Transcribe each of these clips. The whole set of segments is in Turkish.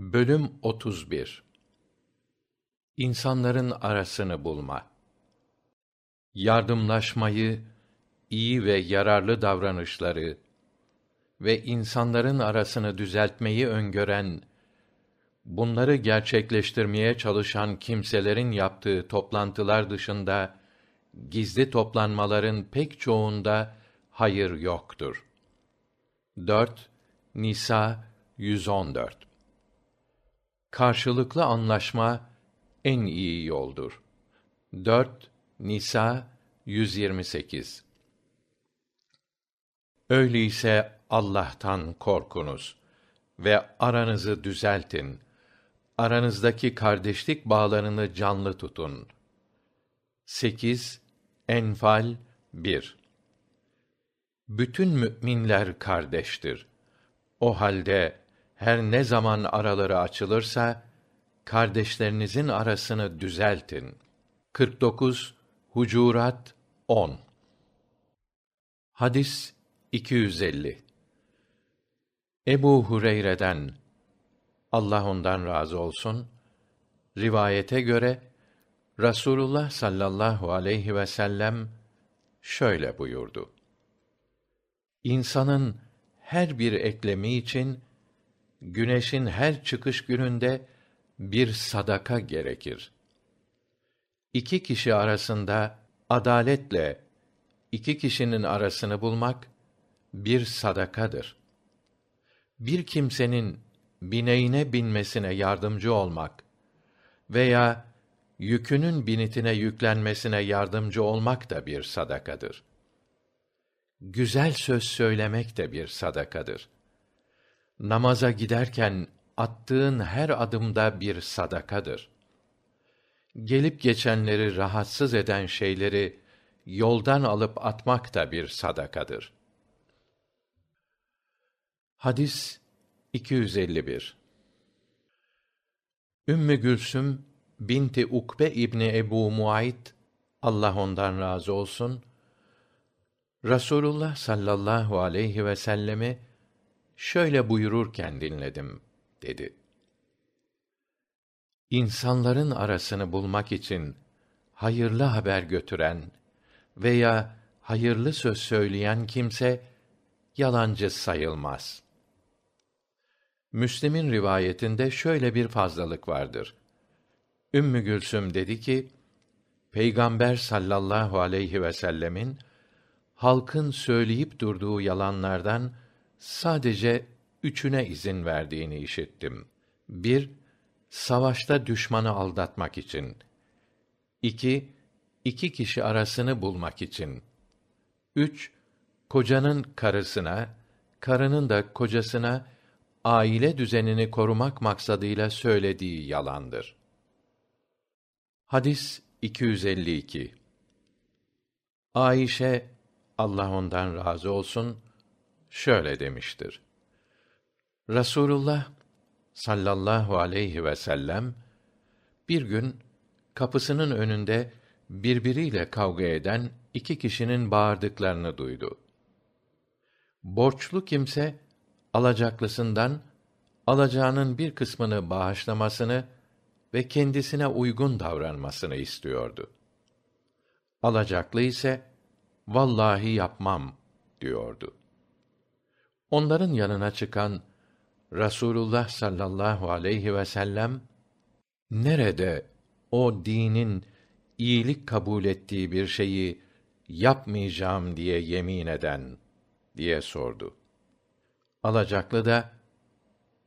Bölüm 31 İnsanların arasını bulma. Yardımlaşmayı, iyi ve yararlı davranışları ve insanların arasını düzeltmeyi öngören, bunları gerçekleştirmeye çalışan kimselerin yaptığı toplantılar dışında gizli toplanmaların pek çoğunda hayır yoktur. 4 Nisa 114 Karşılıklı anlaşma en iyi yoldur. 4 Nisa 128 Öyleyse Allah'tan korkunuz ve aranızı düzeltin. Aranızdaki kardeşlik bağlarını canlı tutun. 8 Enfal 1 Bütün müminler kardeştir. O halde her ne zaman araları açılırsa kardeşlerinizin arasını düzeltin. 49 Hucurat 10 Hadis 250 Ebu Hureyre'den Allah ondan razı olsun rivayete göre Rasulullah sallallahu aleyhi ve sellem şöyle buyurdu. İnsanın her bir eklemi için güneşin her çıkış gününde bir sadaka gerekir. İki kişi arasında adaletle iki kişinin arasını bulmak bir sadakadır. Bir kimsenin bineğine binmesine yardımcı olmak veya yükünün binitine yüklenmesine yardımcı olmak da bir sadakadır. Güzel söz söylemek de bir sadakadır. Namaza giderken attığın her adımda bir sadakadır. Gelip geçenleri rahatsız eden şeyleri yoldan alıp atmak da bir sadakadır. Hadis 251 Ümmü Gülsüm binti Ukbe İbni Ebu Muayt Allah ondan razı olsun Rasulullah sallallahu aleyhi ve sellemi şöyle buyururken dinledim dedi. İnsanların arasını bulmak için hayırlı haber götüren veya hayırlı söz söyleyen kimse yalancı sayılmaz. Müslim'in rivayetinde şöyle bir fazlalık vardır. Ümmü Gülsüm dedi ki, Peygamber sallallahu aleyhi ve sellemin halkın söyleyip durduğu yalanlardan sadece üçüne izin verdiğini işittim. Bir, savaşta düşmanı aldatmak için. İki, iki kişi arasını bulmak için. Üç, kocanın karısına, karının da kocasına aile düzenini korumak maksadıyla söylediği yalandır. Hadis 252 Ayşe Allah ondan razı olsun şöyle demiştir. Rasulullah sallallahu aleyhi ve sellem bir gün kapısının önünde birbiriyle kavga eden iki kişinin bağırdıklarını duydu. Borçlu kimse alacaklısından alacağının bir kısmını bağışlamasını ve kendisine uygun davranmasını istiyordu. Alacaklı ise vallahi yapmam diyordu. Onların yanına çıkan Rasulullah sallallahu aleyhi ve sellem nerede o dinin iyilik kabul ettiği bir şeyi yapmayacağım diye yemin eden diye sordu. Alacaklı da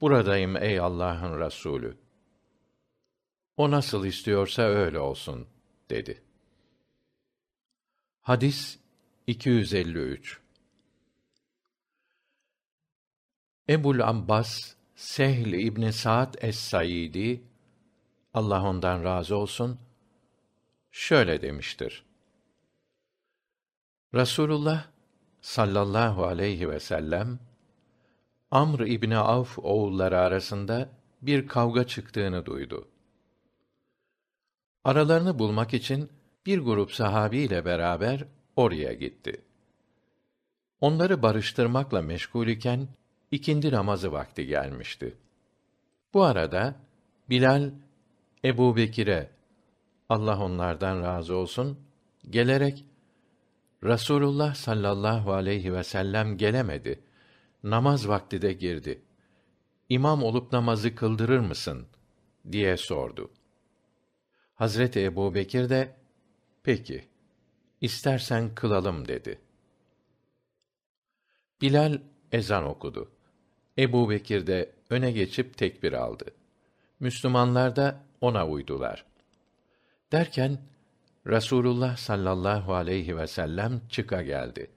buradayım ey Allah'ın Resulü. O nasıl istiyorsa öyle olsun dedi. Hadis 253 Ebul Abbas Sehl İbni Sa'd es-Saidi Allah ondan razı olsun şöyle demiştir. Rasulullah sallallahu aleyhi ve sellem Amr İbni Avf oğulları arasında bir kavga çıktığını duydu. Aralarını bulmak için bir grup sahabi ile beraber oraya gitti. Onları barıştırmakla meşgul iken ikindi namazı vakti gelmişti. Bu arada Bilal Ebu Bekir'e Allah onlardan razı olsun gelerek Rasulullah sallallahu aleyhi ve sellem gelemedi. Namaz vakti de girdi. İmam olup namazı kıldırır mısın diye sordu. Hazreti Ebu Bekir de peki istersen kılalım dedi. Bilal ezan okudu. Ebu Bekir de öne geçip tekbir aldı. Müslümanlar da ona uydular. Derken Rasulullah sallallahu aleyhi ve sellem çıka geldi.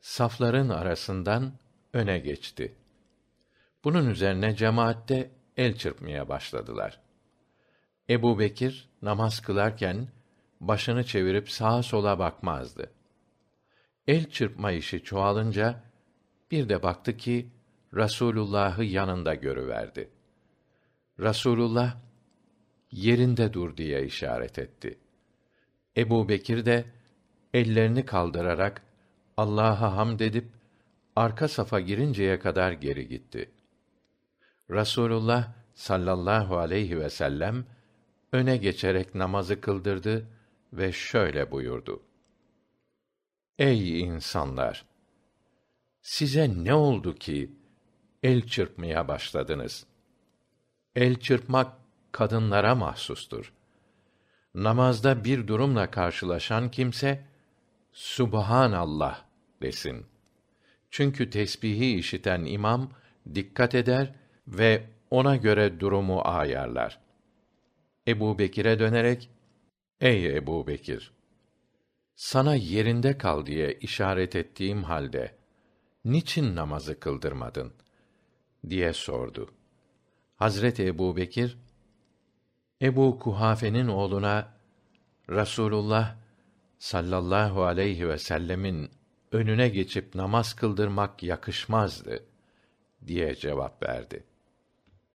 Safların arasından öne geçti. Bunun üzerine cemaatte el çırpmaya başladılar. Ebu Bekir namaz kılarken başını çevirip sağa sola bakmazdı. El çırpma işi çoğalınca bir de baktı ki Rasulullah'ı yanında görüverdi. Rasulullah yerinde dur diye işaret etti. Ebu Bekir de ellerini kaldırarak Allah'a hamd edip arka safa girinceye kadar geri gitti. Rasulullah sallallahu aleyhi ve sellem öne geçerek namazı kıldırdı ve şöyle buyurdu: Ey insanlar! Size ne oldu ki el çırpmaya başladınız? El çırpmak kadınlara mahsustur. Namazda bir durumla karşılaşan kimse Subhanallah desin. Çünkü tesbihi işiten imam dikkat eder ve ona göre durumu ayarlar. Ebu Bekir'e dönerek, Ey Ebu Bekir! Sana yerinde kal diye işaret ettiğim halde, niçin namazı kıldırmadın? Diye sordu. Hazreti Ebu Bekir, Ebu Kuhafe'nin oğluna Rasulullah sallallahu aleyhi ve sellemin önüne geçip namaz kıldırmak yakışmazdı diye cevap verdi.